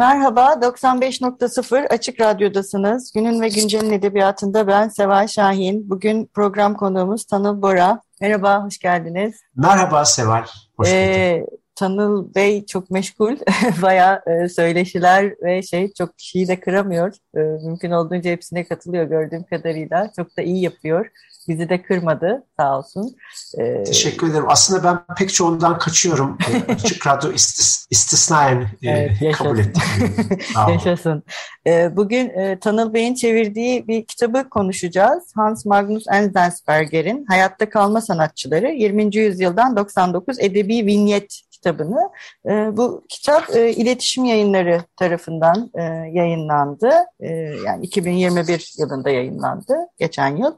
Merhaba, 95.0 Açık Radyo'dasınız. Günün ve Güncel'in edebiyatında ben Seval Şahin. Bugün program konuğumuz Tanıl Bora. Merhaba, hoş geldiniz. Merhaba Seval, hoş ee, Tanıl Bey çok meşgul. Bayağı e, söyleşiler ve şey çok kişiyi de kıramıyor. E, mümkün olduğunca hepsine katılıyor gördüğüm kadarıyla. Çok da iyi yapıyor. Bizi de kırmadı sağ olsun. Ee, Teşekkür ederim. Aslında ben pek çoğundan kaçıyorum. Ee, Açık Radyo istis, istisnayen e, evet, kabul ettim. yaşasın. Ee, bugün e, Tanıl Bey'in çevirdiği bir kitabı konuşacağız. Hans Magnus Enzensberger'in Hayatta Kalma Sanatçıları 20. yüzyıldan 99 edebi vinyet kitabını. E, bu kitap e, iletişim yayınları tarafından e, yayınlandı. E, yani 2021 yılında yayınlandı, geçen yıl.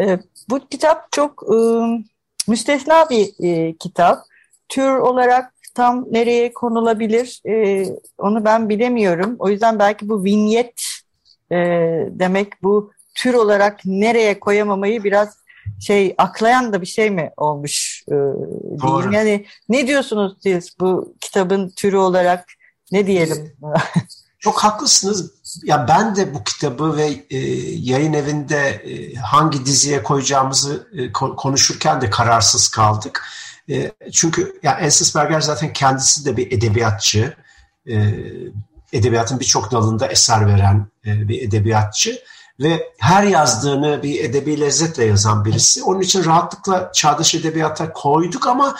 E, bu kitap çok e, müstesna bir e, kitap. Tür olarak tam nereye konulabilir e, onu ben bilemiyorum. O yüzden belki bu vinyet e, demek bu tür olarak nereye koyamamayı biraz şey aklayan da bir şey mi olmuş e, diyeyim. Yani ne diyorsunuz siz bu kitabın türü olarak ne diyelim? Çok haklısınız. Ya ben de bu kitabı ve e, yayın evinde e, hangi diziye koyacağımızı e, konuşurken de kararsız kaldık. E, çünkü ya Ensisberger zaten kendisi de bir edebiyatçı. E, edebiyatın birçok dalında eser veren e, bir edebiyatçı ve her yazdığını bir edebi lezzetle yazan birisi. Onun için rahatlıkla çağdaş edebiyata koyduk ama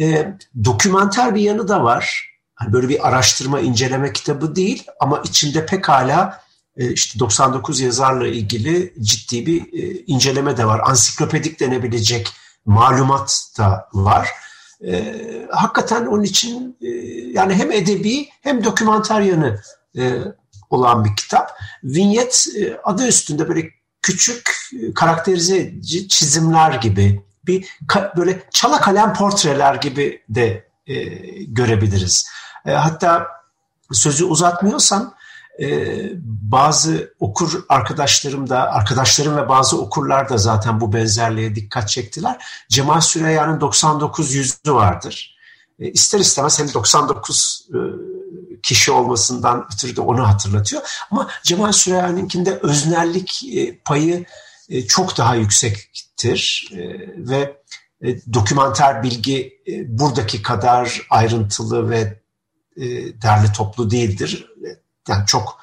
e, dokümenter bir yanı da var. Hani böyle bir araştırma, inceleme kitabı değil ama içinde pekala e, işte 99 yazarla ilgili ciddi bir e, inceleme de var. Ansiklopedik denebilecek malumat da var. E, hakikaten onun için e, yani hem edebi hem dokümenter yanı e, olan bir kitap. Vinyet e, adı üstünde böyle küçük e, karakterize çizimler gibi bir böyle çala kalem portreler gibi de e, görebiliriz. E, hatta sözü uzatmıyorsam e, bazı okur arkadaşlarım da arkadaşlarım ve bazı okurlar da zaten bu benzerliğe dikkat çektiler. Cemal Süreyya'nın 99 yüzü vardır. E, ister istemez hem 99 e, kişi olmasından ötürü de onu hatırlatıyor. Ama Cemal Süreyya'nınkinde öznellik e, payı e, çok daha yüksektir e, ve dokümanter bilgi buradaki kadar ayrıntılı ve derli toplu değildir. Yani çok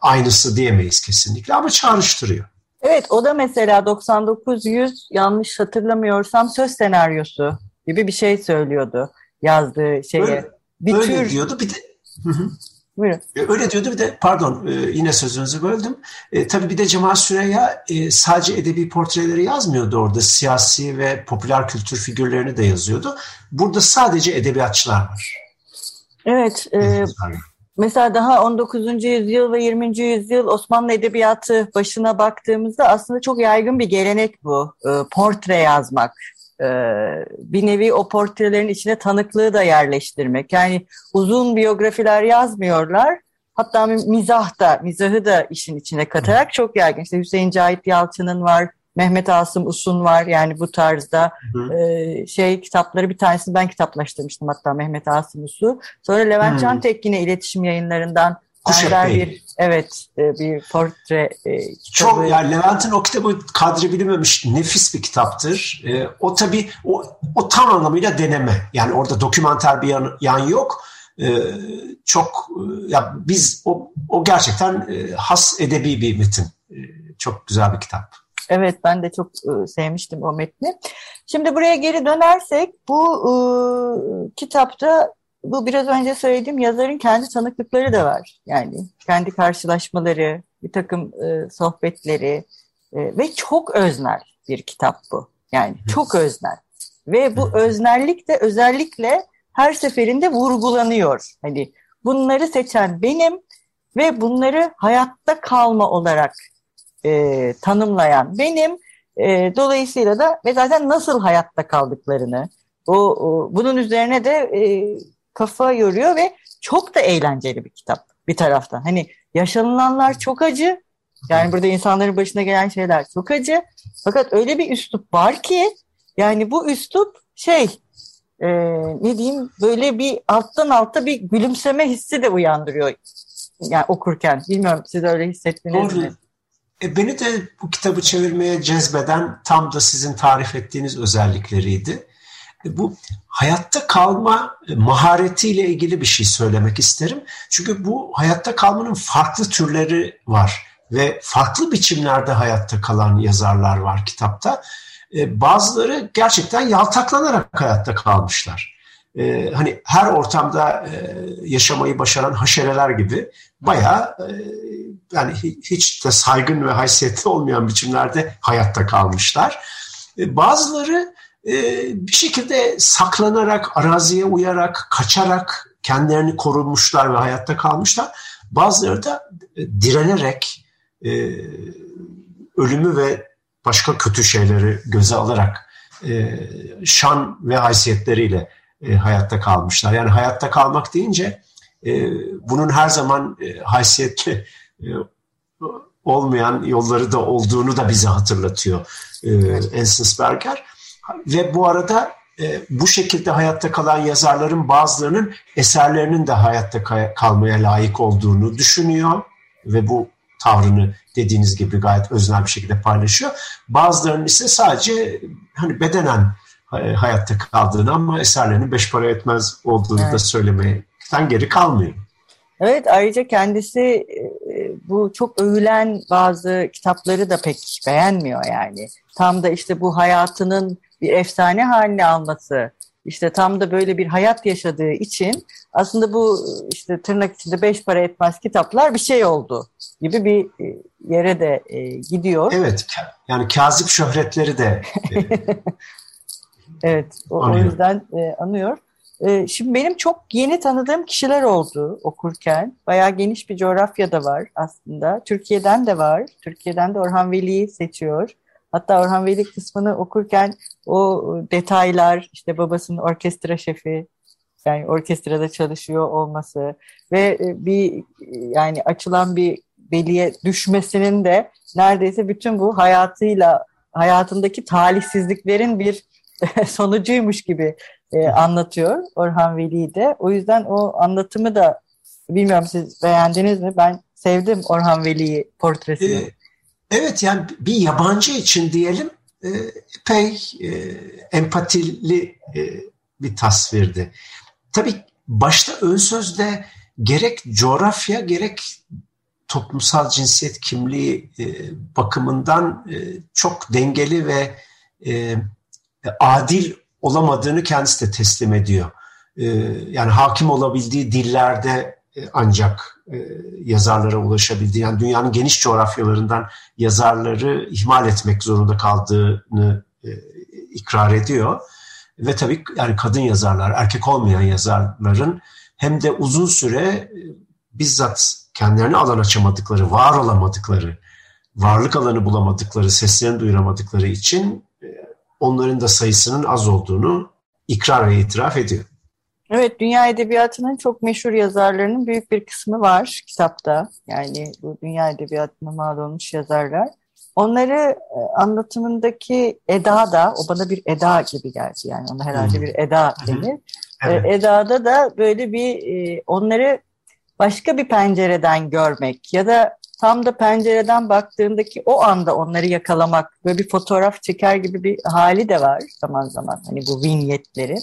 aynısı diyemeyiz kesinlikle ama çağrıştırıyor. Evet o da mesela 9900 yanlış hatırlamıyorsam söz senaryosu gibi bir şey söylüyordu yazdığı şeye. Öyle, bir öyle tür... diyordu. Bir de Hı hı. Buyurun. E, öyle diyordu bir de pardon e, yine sözünüzü böldüm. E, tabii bir de Cemal Süreya e, sadece edebi portreleri yazmıyordu orada. Siyasi ve popüler kültür figürlerini de yazıyordu. Burada sadece edebiyatçılar var. Evet. E, mesela daha 19. yüzyıl ve 20. yüzyıl Osmanlı Edebiyatı başına baktığımızda aslında çok yaygın bir gelenek bu. E, portre yazmak. Ee, bir nevi o portrelerin içine tanıklığı da yerleştirmek. Yani uzun biyografiler yazmıyorlar. Hatta mizah da, mizahı da işin içine katarak çok yaygın. İşte Hüseyin Cahit Yalçın'ın var, Mehmet Asım Us'un var yani bu tarzda hı e, şey kitapları bir tanesini ben kitaplaştırmıştım hatta Mehmet Asım Us'u. Sonra Levent Can Tekkin'e iletişim yayınlarından benzer bir evet e, bir portre e, kitabı. Çok yani Levent'in o kitabı kadri bilinmemiş nefis bir kitaptır. E, o tabii o, o tam anlamıyla deneme. Yani orada dokümanter bir yan, yan yok. E, çok ya biz o, o gerçekten has edebi bir metin. Çok güzel bir kitap. Evet ben de çok sevmiştim o metni. Şimdi buraya geri dönersek bu e, kitapta bu biraz önce söylediğim yazarın kendi tanıklıkları da var. Yani kendi karşılaşmaları, bir takım e, sohbetleri e, ve çok öznel bir kitap bu. Yani çok öznel. Ve bu öznellik de özellikle her seferinde vurgulanıyor. Hani bunları seçen benim ve bunları hayatta kalma olarak e, tanımlayan benim. E, dolayısıyla da ve zaten nasıl hayatta kaldıklarını o, o bunun üzerine de e, kafa yoruyor ve çok da eğlenceli bir kitap bir taraftan. Hani yaşanılanlar çok acı. Yani burada insanların başına gelen şeyler çok acı. Fakat öyle bir üslup var ki yani bu üslup şey e, ne diyeyim böyle bir alttan alta bir gülümseme hissi de uyandırıyor yani okurken. Bilmiyorum siz öyle hissettiniz Doğru. mi? E, beni de bu kitabı çevirmeye cezbeden tam da sizin tarif ettiğiniz özellikleriydi. E, bu hayatta kalma maharetiyle ilgili bir şey söylemek isterim. Çünkü bu hayatta kalmanın farklı türleri var ve farklı biçimlerde hayatta kalan yazarlar var kitapta. E, bazıları gerçekten yaltaklanarak hayatta kalmışlar. E, hani her ortamda yaşamayı başaran haşereler gibi bayağı yani hiç de saygın ve haysiyetli olmayan biçimlerde hayatta kalmışlar. Bazıları bir şekilde saklanarak, araziye uyarak, kaçarak kendilerini korunmuşlar ve hayatta kalmışlar. Bazıları da direnerek, e, ölümü ve başka kötü şeyleri göze alarak e, şan ve haysiyetleriyle e, hayatta kalmışlar. Yani hayatta kalmak deyince e, bunun her zaman e, haysiyetli e, olmayan yolları da olduğunu da bize hatırlatıyor e, Enzensberger. Ve bu arada e, bu şekilde hayatta kalan yazarların bazılarının eserlerinin de hayatta kalmaya layık olduğunu düşünüyor ve bu tavrını dediğiniz gibi gayet öznel bir şekilde paylaşıyor. Bazılarının ise sadece hani bedenen e, hayatta kaldığını ama eserlerinin beş para etmez olduğunu evet. da söylemekten geri kalmıyor. Evet ayrıca kendisi e, bu çok övülen bazı kitapları da pek beğenmiyor yani. Tam da işte bu hayatının bir efsane haline alması, işte tam da böyle bir hayat yaşadığı için aslında bu işte tırnak içinde beş para etmez kitaplar bir şey oldu gibi bir e, yere de e, gidiyor. Evet yani kazip şöhretleri de e, Evet o, o yüzden anıyor. Şimdi benim çok yeni tanıdığım kişiler oldu okurken. Bayağı geniş bir coğrafya da var aslında. Türkiye'den de var. Türkiye'den de Orhan Veli'yi seçiyor. Hatta Orhan Veli kısmını okurken o detaylar işte babasının orkestra şefi yani orkestrada çalışıyor olması ve bir yani açılan bir Veli'ye düşmesinin de neredeyse bütün bu hayatıyla hayatındaki talihsizliklerin bir sonucuymuş gibi e, anlatıyor Orhan Veli de. O yüzden o anlatımı da bilmiyorum siz beğendiniz mi? Ben sevdim Orhan Veli'yi portresini. Ee, Evet yani bir yabancı için diyelim e, epey e, empatili e, bir tasvirdi. Tabii başta ön sözde gerek coğrafya gerek toplumsal cinsiyet kimliği e, bakımından e, çok dengeli ve e, adil olamadığını kendisi de teslim ediyor. E, yani hakim olabildiği dillerde ancak e, yazarlara ulaşabildiği, yani dünyanın geniş coğrafyalarından yazarları ihmal etmek zorunda kaldığını e, ikrar ediyor. Ve tabii yani kadın yazarlar, erkek olmayan yazarların hem de uzun süre bizzat kendilerine alan açamadıkları, var olamadıkları, varlık alanı bulamadıkları, seslerini duyuramadıkları için onların da sayısının az olduğunu ikrar ve itiraf ediyor. Evet, dünya edebiyatının çok meşhur yazarlarının büyük bir kısmı var kitapta. Yani bu dünya edebiyatına mal olmuş yazarlar. Onları e, anlatımındaki eda da, o bana bir eda gibi geldi. Yani ona herhalde bir eda denir. Evet. Eda'da da böyle bir e, onları başka bir pencereden görmek ya da tam da pencereden baktığındaki o anda onları yakalamak ve bir fotoğraf çeker gibi bir hali de var zaman zaman hani bu vinyetleri.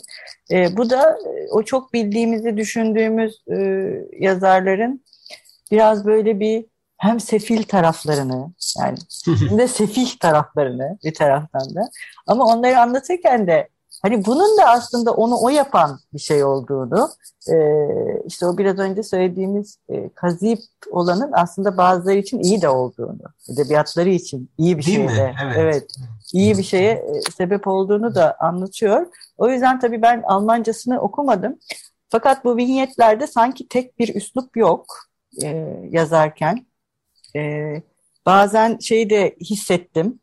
E, bu da e, o çok bildiğimizi düşündüğümüz e, yazarların biraz böyle bir hem sefil taraflarını yani hem de sefih taraflarını bir taraftan da ama onları anlatırken de Hani bunun da aslında onu o yapan bir şey olduğunu, e, işte o biraz önce söylediğimiz e, kazip olanın aslında bazıları için iyi de olduğunu, edebiyatları için iyi bir Değil şey de. Evet. evet. iyi bir şeye e, sebep olduğunu da anlatıyor. O yüzden tabii ben Almancasını okumadım. Fakat bu vinyetlerde sanki tek bir üslup yok e, yazarken. E, bazen şeyi de hissettim.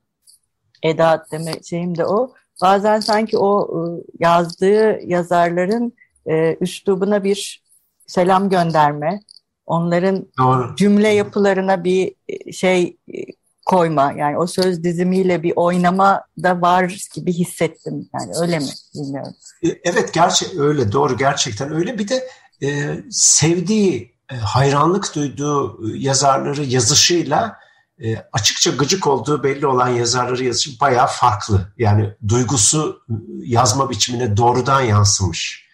Edat deme şeyim de o. Bazen sanki o e, yazdığı yazarların e, üslubuna bir selam gönderme, onların Doğru. cümle yapılarına bir e, şey e, koyma. Yani o söz dizimiyle bir oynama da var gibi hissettim. Yani öyle mi? Bilmiyorum. Evet gerçek öyle. Doğru gerçekten öyle. Bir de e, sevdiği hayranlık duyduğu yazarları yazışıyla e, açıkça gıcık olduğu belli olan yazarları yazışı bayağı farklı yani duygusu yazma biçimine doğrudan yansımış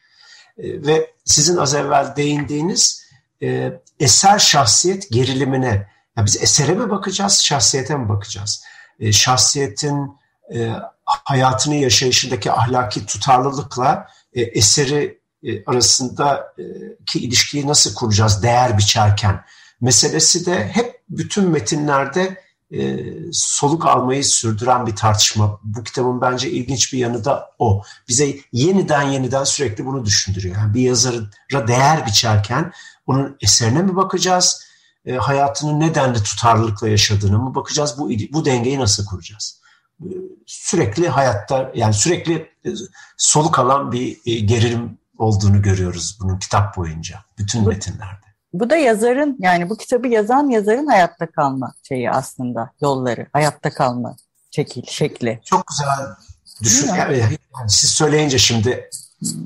e, ve sizin az evvel değindiğiniz e, eser şahsiyet gerilimine ya biz esere mi bakacağız, şahsiyete mi bakacağız? E, şahsiyetin e, hayatını yaşayışındaki ahlaki tutarlılıkla e, eseri e, arasındaki ilişkiyi nasıl kuracağız değer biçerken? Meselesi de hep bütün metinlerde e, soluk almayı sürdüren bir tartışma. Bu kitabın bence ilginç bir yanı da o. Bize yeniden yeniden sürekli bunu düşündürüyor. Yani bir yazara değer biçerken onun eserine mi bakacağız? E, hayatını nedenle tutarlılıkla yaşadığını mı bakacağız? Bu, bu dengeyi nasıl kuracağız? E, sürekli hayatta yani sürekli e, soluk alan bir e, gerilim olduğunu görüyoruz bunun kitap boyunca. Bütün metinlerde. Bu da yazarın yani bu kitabı yazan yazarın hayatta kalma şeyi aslında yolları, hayatta kalma şekil, şekli. Çok güzel düşün. Yani, yani siz söyleyince şimdi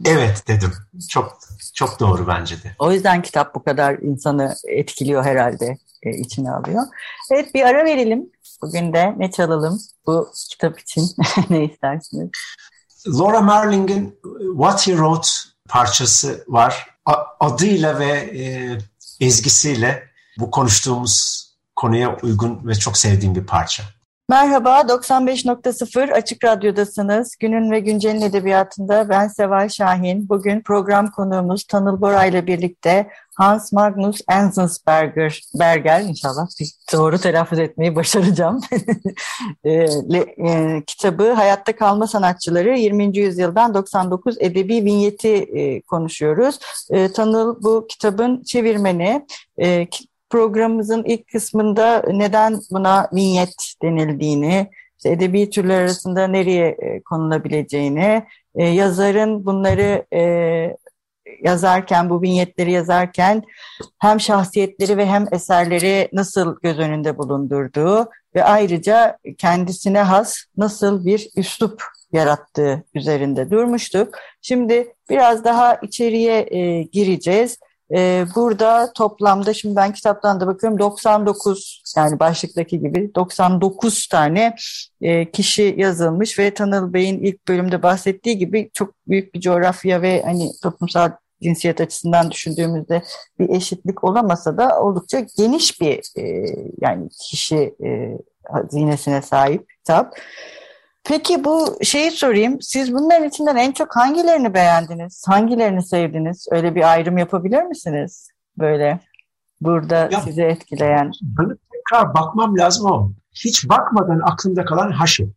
evet dedim. Çok çok doğru bence de. O yüzden kitap bu kadar insanı etkiliyor herhalde, e, içine alıyor. Evet bir ara verelim. Bugün de ne çalalım bu kitap için ne istersiniz? Laura Marling'in What He Wrote parçası var. Adıyla ve e, ezgisiyle bu konuştuğumuz konuya uygun ve çok sevdiğim bir parça. Merhaba, 95.0 Açık Radyo'dasınız. Günün ve Güncel'in edebiyatında ben Seval Şahin. Bugün program konuğumuz Tanıl Bora ile birlikte Hans Magnus Enzensberger, Berger inşallah doğru telaffuz etmeyi başaracağım. e, e, kitabı Hayatta Kalma Sanatçıları 20. Yüzyıldan 99 Edebi Vinyeti e, konuşuyoruz. E, Tanıl bu kitabın çevirmeni. E, programımızın ilk kısmında neden buna vinyet denildiğini, işte edebi türler arasında nereye e, konulabileceğini, e, yazarın bunları e, yazarken, bu vinyetleri yazarken hem şahsiyetleri ve hem eserleri nasıl göz önünde bulundurduğu ve ayrıca kendisine has nasıl bir üslup yarattığı üzerinde durmuştuk. Şimdi biraz daha içeriye gireceğiz. E, burada toplamda şimdi ben kitaptan da bakıyorum 99 yani başlıktaki gibi 99 tane e, kişi yazılmış ve Tanıl Bey'in ilk bölümde bahsettiği gibi çok büyük bir coğrafya ve hani toplumsal cinsiyet açısından düşündüğümüzde bir eşitlik olamasa da oldukça geniş bir e, yani kişi e, hazinesine sahip kitap. Peki bu şeyi sorayım. Siz bunların içinden en çok hangilerini beğendiniz? Hangilerini sevdiniz? Öyle bir ayrım yapabilir misiniz? Böyle burada ya, sizi etkileyen. Tekrar bakmam lazım ama hiç bakmadan aklımda kalan Haşek.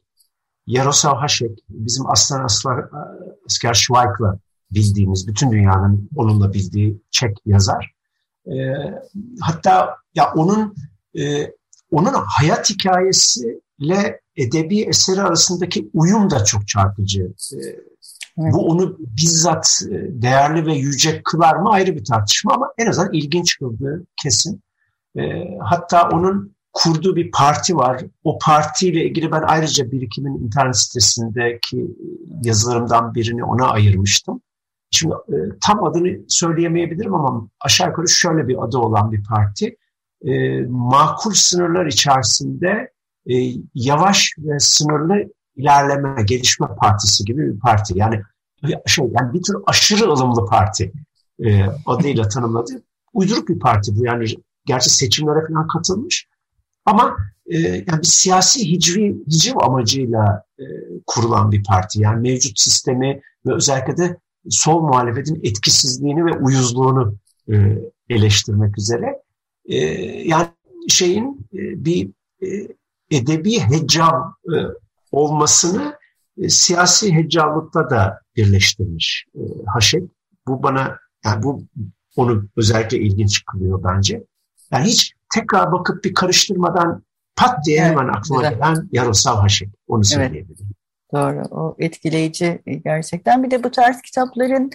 Yaroslav Haşek. Bizim aslan aslar, asker Schweik'la bildiğimiz, bütün dünyanın onunla bildiği Çek yazar. E, hatta ya onun e, onun hayat hikayesiyle edebi eseri arasındaki uyum da çok çarpıcı. Ee, evet. Bu onu bizzat e, değerli ve yüce kılar mı ayrı bir tartışma ama en azından ilginç kıldığı kesin. Ee, hatta onun kurduğu bir parti var. O partiyle ilgili ben ayrıca birikimin internet sitesindeki yazılarımdan birini ona ayırmıştım. Şimdi e, tam adını söyleyemeyebilirim ama aşağı yukarı şöyle bir adı olan bir parti. E, makul sınırlar içerisinde e, yavaş ve sınırlı ilerleme, gelişme partisi gibi bir parti. Yani şey, yani bir tür aşırı ılımlı parti e, adıyla tanımladı. Uyduruk bir parti bu. Yani gerçi seçimlere falan katılmış. Ama e, yani bir siyasi hicri, hiciv amacıyla e, kurulan bir parti. Yani mevcut sistemi ve özellikle de sol muhalefetin etkisizliğini ve uyuzluğunu e, eleştirmek üzere. E, yani şeyin e, bir e, edebi hecam e, olmasını e, siyasi heccallıkta da birleştirmiş e, Haşek. Bu bana yani bu onu özellikle ilginç kılıyor bence. Yani hiç tekrar bakıp bir karıştırmadan pat diye evet, hemen aklıma güzel. gelen Yaroslav Haşek. Onu söyleyebilirim. Evet. Doğru. O etkileyici gerçekten. Bir de bu tarz kitapların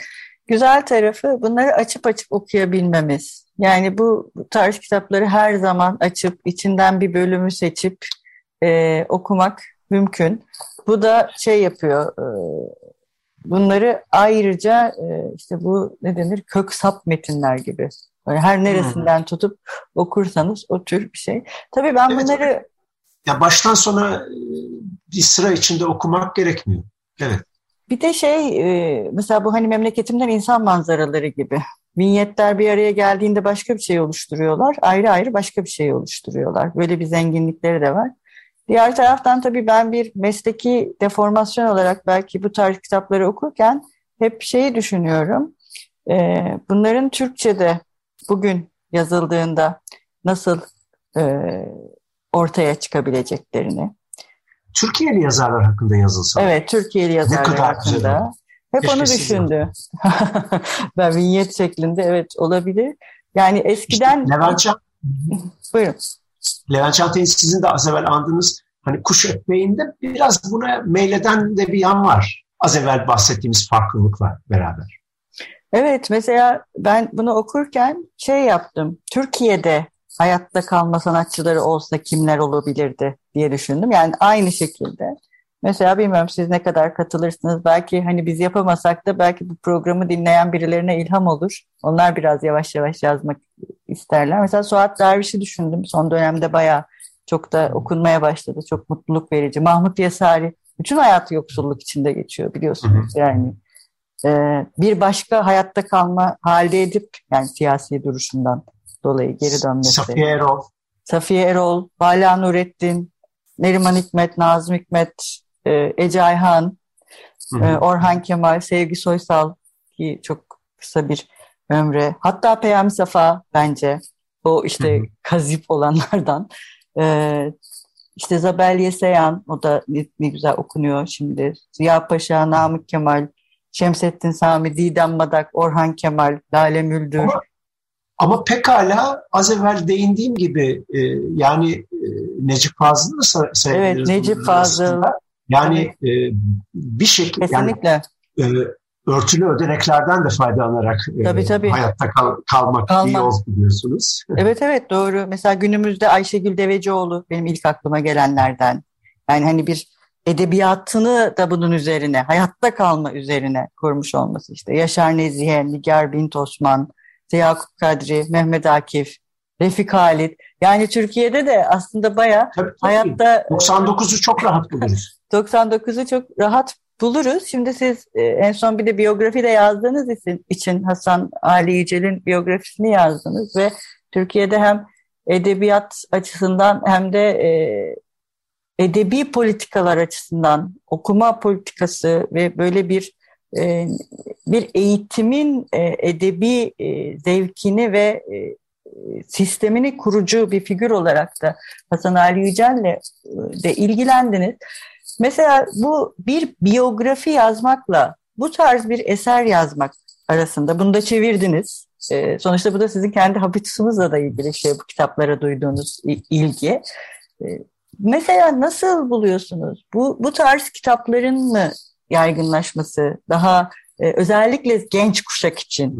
güzel tarafı bunları açıp açıp okuyabilmemiz. Yani bu tarz kitapları her zaman açıp içinden bir bölümü seçip e, okumak mümkün. Bu da şey yapıyor. E, bunları ayrıca e, işte bu ne denir kök sap metinler gibi. Yani her neresinden hmm. tutup okursanız o tür bir şey. Tabii ben evet, bunları ya baştan sona e, bir sıra içinde okumak gerekmiyor. Evet. Bir de şey e, mesela bu hani memleketimden insan manzaraları gibi. Vinyetler bir araya geldiğinde başka bir şey oluşturuyorlar. Ayrı ayrı başka bir şey oluşturuyorlar. Böyle bir zenginlikleri de var. Diğer taraftan tabii ben bir mesleki deformasyon olarak belki bu tarz kitapları okurken hep şeyi düşünüyorum. E, bunların Türkçe'de bugün yazıldığında nasıl e, ortaya çıkabileceklerini. Türkiye'li yazarlar hakkında yazılsa. Evet, Türkiye'li yazarlar hakkında. Hep Keşke onu düşündü. ben vinyet şeklinde evet olabilir. Yani eskiden... İşte Levent Can... Buyurun. Levent Çağatay'ın sizin de az evvel andığınız hani kuş ekmeğinde biraz buna meyleden de bir yan var. Az evvel bahsettiğimiz farklılıkla beraber. Evet mesela ben bunu okurken şey yaptım. Türkiye'de hayatta kalma sanatçıları olsa kimler olabilirdi diye düşündüm. Yani aynı şekilde. Mesela bilmiyorum siz ne kadar katılırsınız. Belki hani biz yapamasak da belki bu programı dinleyen birilerine ilham olur. Onlar biraz yavaş yavaş yazmak isterler. Mesela Suat Derviş'i düşündüm. Son dönemde bayağı çok da okunmaya başladı. Çok mutluluk verici. Mahmut Yasari bütün hayatı yoksulluk içinde geçiyor biliyorsunuz. Yani e, bir başka hayatta kalma halde edip yani siyasi duruşundan dolayı geri dönmesi. Safiye Erol. Safiye Erol, Vala Nurettin, Neriman Hikmet, Nazım Hikmet, e, Ece Ayhan, e, Orhan Kemal, Sevgi Soysal ki çok kısa bir ömre. Hatta Peyami Safa bence o işte kazip olanlardan. E, işte Zabel Yeseyan o da ne, ne güzel okunuyor şimdi. Ziya Paşa, Namık Kemal, Şemsettin Sami, Didem Madak, Orhan Kemal, Lale Müldür. Ama ama pekala az evvel değindiğim gibi e, yani e, Necip Fazıl'ı da sayabiliriz. Evet Necip Fazıl. Yani evet. e, bir şekilde Kesinlikle. yani e, örtülü ödeneklerden de faydalanarak e, tabii, tabii. hayatta kal, kalmak Kalma. iyi oldu biliyorsunuz. Evet evet doğru. Mesela günümüzde Ayşegül Devecioğlu benim ilk aklıma gelenlerden. Yani hani bir edebiyatını da bunun üzerine, hayatta kalma üzerine kurmuş olması işte. Yaşar Nezihe, Nigar Bint Osman, Yakup Kadri, Mehmet Akif, Refik Halit. Yani Türkiye'de de aslında bayağı tabii, tabii. hayatta... 99'u çok rahat buluruz. 99'u çok rahat buluruz. Şimdi siz e, en son bir de biyografi de yazdığınız için Hasan Ali Yücel'in biyografisini yazdınız ve Türkiye'de hem edebiyat açısından hem de e, edebi politikalar açısından okuma politikası ve böyle bir e, bir eğitimin e, edebi e, zevkini ve sistemini kurucu bir figür olarak da Hasan Ali Yücel'le de ilgilendiniz. Mesela bu bir biyografi yazmakla bu tarz bir eser yazmak arasında bunu da çevirdiniz. sonuçta bu da sizin kendi habitusunuzla da ilgili şey bu kitaplara duyduğunuz ilgi. mesela nasıl buluyorsunuz? Bu, bu tarz kitapların mı yaygınlaşması, daha e, özellikle genç kuşak için.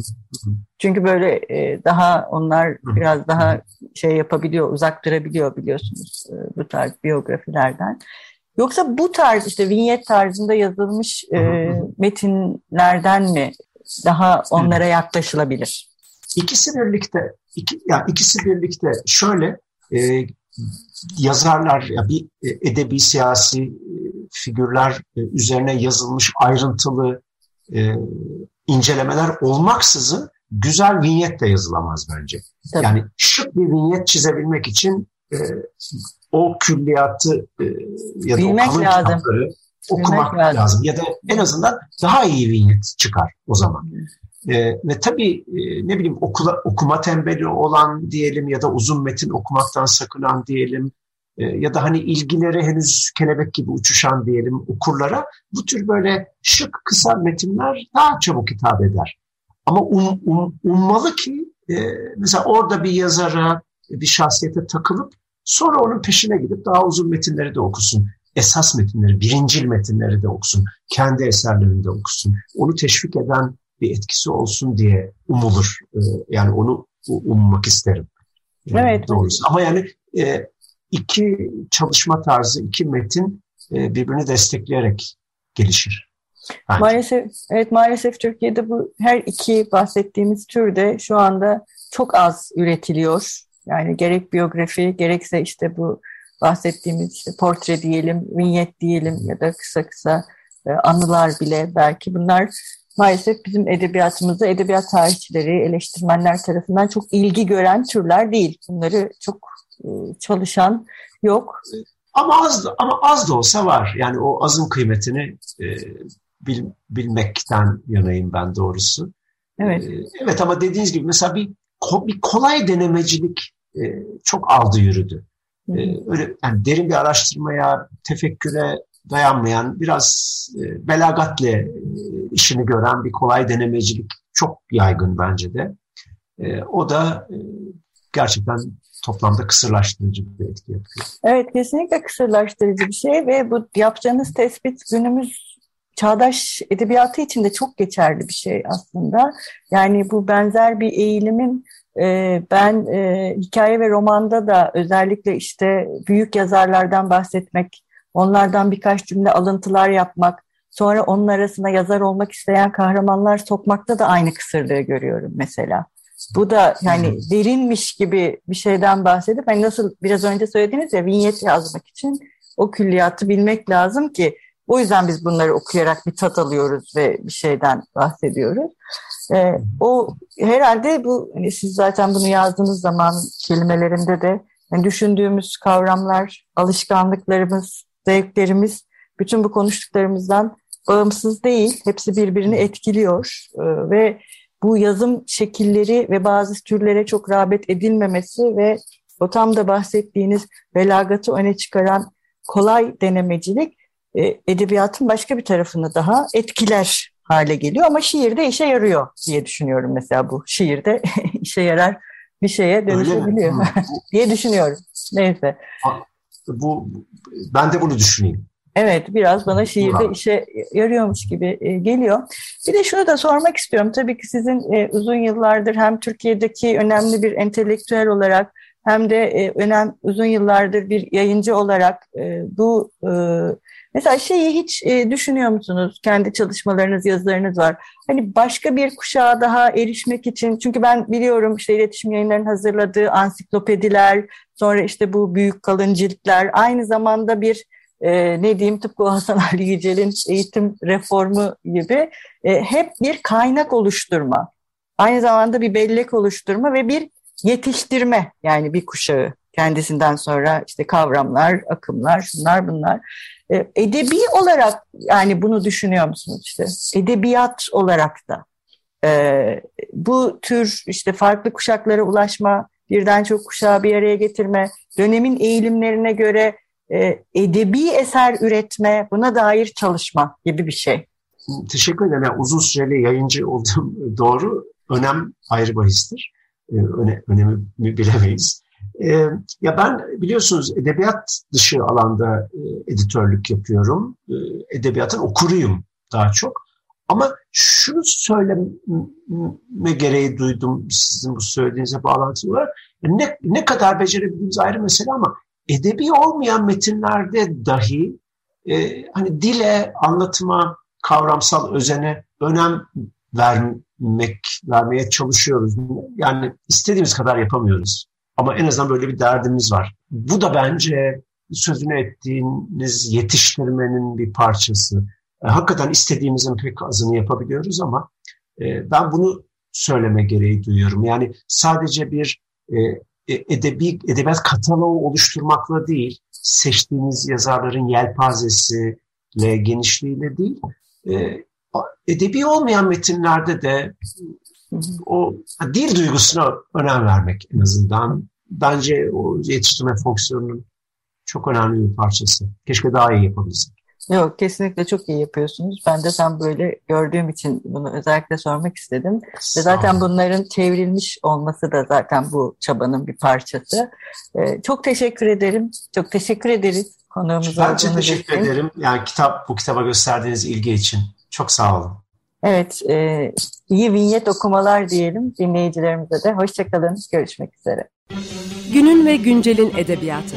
Çünkü böyle e, daha onlar biraz daha şey yapabiliyor, uzak durabiliyor biliyorsunuz e, bu tarz biyografilerden. Yoksa bu tarz işte vinyet tarzında yazılmış e, metinlerden mi daha onlara yaklaşılabilir? İkisi birlikte, iki, ya ikisi birlikte şöyle e, yazarlar ya bir edebi siyasi figürler üzerine yazılmış ayrıntılı e, incelemeler olmaksızın güzel vinyet de yazılamaz bence. Tabii. Yani şık bir vinyet çizebilmek için e, o külliyatı e, ya da Bilmek o kalın lazım. kitapları okumak lazım. lazım. Ya da en azından daha iyi vinyet çıkar o zaman. E, ve tabii e, ne bileyim okula, okuma tembeli olan diyelim ya da uzun metin okumaktan sakınan diyelim ya da hani ilgileri henüz kelebek gibi uçuşan diyelim okurlara bu tür böyle şık kısa metinler daha çabuk hitap eder. Ama um, um, ummalı ki e, mesela orada bir yazara, bir şahsiyete takılıp sonra onun peşine gidip daha uzun metinleri de okusun. Esas metinleri, birincil metinleri de okusun. Kendi eserlerini de okusun. Onu teşvik eden bir etkisi olsun diye umulur. E, yani onu ummak isterim. E, evet. Doğrusu. Ama yani e, iki çalışma tarzı, iki metin e, birbirini destekleyerek gelişir. Bence. Maalesef evet maalesef Türkiye'de bu her iki bahsettiğimiz türde şu anda çok az üretiliyor. Yani gerek biyografi gerekse işte bu bahsettiğimiz işte portre diyelim, vinyet diyelim ya da kısa kısa e, anılar bile belki bunlar maalesef bizim edebiyatımızda edebiyat tarihçileri, eleştirmenler tarafından çok ilgi gören türler değil. Bunları çok e, çalışan yok. Ama az ama az da olsa var. Yani o azın kıymetini e, bil, bilmekten yanayım ben doğrusu. Evet. E, evet ama dediğiniz gibi mesela bir, bir kolay denemecilik e, çok aldı yürüdü. E, öyle yani derin bir araştırmaya, tefekküre dayanmayan, biraz e, belagatle e, işini gören bir kolay denemecilik çok yaygın bence de. E, o da e, gerçekten toplamda kısırlaştırıcı bir etki yapıyor. Evet kesinlikle kısırlaştırıcı bir şey ve bu yapacağınız tespit günümüz çağdaş edebiyatı için de çok geçerli bir şey aslında. Yani bu benzer bir eğilimin e, ben e, hikaye ve romanda da özellikle işte büyük yazarlardan bahsetmek, onlardan birkaç cümle alıntılar yapmak, sonra onun arasına yazar olmak isteyen kahramanlar sokmakta da aynı kısırlığı görüyorum mesela. Bu da yani derinmiş gibi bir şeyden bahsedip hani nasıl biraz önce söylediğiniz ya vinyet yazmak için o külliyatı bilmek lazım ki o yüzden biz bunları okuyarak bir tat alıyoruz ve bir şeyden bahsediyoruz. Ee, o herhalde bu hani siz zaten bunu yazdığınız zaman kelimelerinde de yani düşündüğümüz kavramlar, alışkanlıklarımız, zevklerimiz bütün bu konuştuklarımızdan bağımsız değil. Hepsi birbirini etkiliyor ee, ve bu yazım şekilleri ve bazı türlere çok rağbet edilmemesi ve o tam da bahsettiğiniz belagatı öne çıkaran kolay denemecilik e, edebiyatın başka bir tarafını daha etkiler hale geliyor ama şiirde işe yarıyor diye düşünüyorum mesela bu şiirde işe yarar bir şeye dönüşebiliyor diye düşünüyorum. Neyse. Bu ben de bunu düşüneyim. Evet biraz bana şiirde işe yarıyormuş gibi e, geliyor. Bir de şunu da sormak istiyorum. Tabii ki sizin e, uzun yıllardır hem Türkiye'deki önemli bir entelektüel olarak hem de e, önem uzun yıllardır bir yayıncı olarak bu mesela şeyi hiç düşünüyor musunuz? Kendi çalışmalarınız, yazılarınız var. Hani başka bir kuşağa daha erişmek için çünkü ben biliyorum işte iletişim yayınlarının hazırladığı ansiklopediler, sonra işte bu büyük kalın ciltler aynı zamanda bir e, ne diyeyim tıpkı Hasan Ali Yücel'in eğitim reformu gibi e, hep bir kaynak oluşturma. Aynı zamanda bir bellek oluşturma ve bir yetiştirme yani bir kuşağı kendisinden sonra işte kavramlar, akımlar, şunlar bunlar. E, edebi olarak yani bunu düşünüyor musunuz işte edebiyat olarak da e, bu tür işte farklı kuşaklara ulaşma, birden çok kuşağı bir araya getirme, dönemin eğilimlerine göre e, edebi eser üretme, buna dair çalışma gibi bir şey. Teşekkür ederim. Yani uzun süreli yayıncı olduğum doğru. Önem ayrı bahistir. Ee, öne, önemi bilemeyiz. Ee, ya ben biliyorsunuz edebiyat dışı alanda e, editörlük yapıyorum. E, edebiyatın okuruyum daha çok. Ama şunu söyleme gereği duydum sizin bu söylediğinize bağlantılı olarak. Ne, ne kadar becerebildiğimiz ayrı mesele ama edebi olmayan metinlerde dahi e, hani dile, anlatıma, kavramsal özene önem vermek, vermeye çalışıyoruz. Yani istediğimiz kadar yapamıyoruz. Ama en azından böyle bir derdimiz var. Bu da bence sözünü ettiğiniz yetiştirmenin bir parçası. E, hakikaten istediğimizin pek azını yapabiliyoruz ama e, ben bunu söyleme gereği duyuyorum. Yani sadece bir e, edebi edebiyat kataloğu oluşturmakla değil, seçtiğiniz yazarların yelpazesiyle, genişliğiyle değil, e, edebi olmayan metinlerde de o dil duygusuna önem vermek en azından bence o yetiştirme fonksiyonunun çok önemli bir parçası. Keşke daha iyi yapabilsek. Yok kesinlikle çok iyi yapıyorsunuz. Ben de tam böyle gördüğüm için bunu özellikle sormak istedim. Ve zaten bunların çevrilmiş olması da zaten bu çabanın bir parçası. Ee, çok teşekkür ederim. Çok teşekkür ederiz konuğumuz Ben çok teşekkür için. ederim. Yani kitap bu kitaba gösterdiğiniz ilgi için. Çok sağ olun. Evet, e, iyi vinyet okumalar diyelim dinleyicilerimize de. Hoşçakalın, görüşmek üzere. Günün ve güncelin edebiyatı.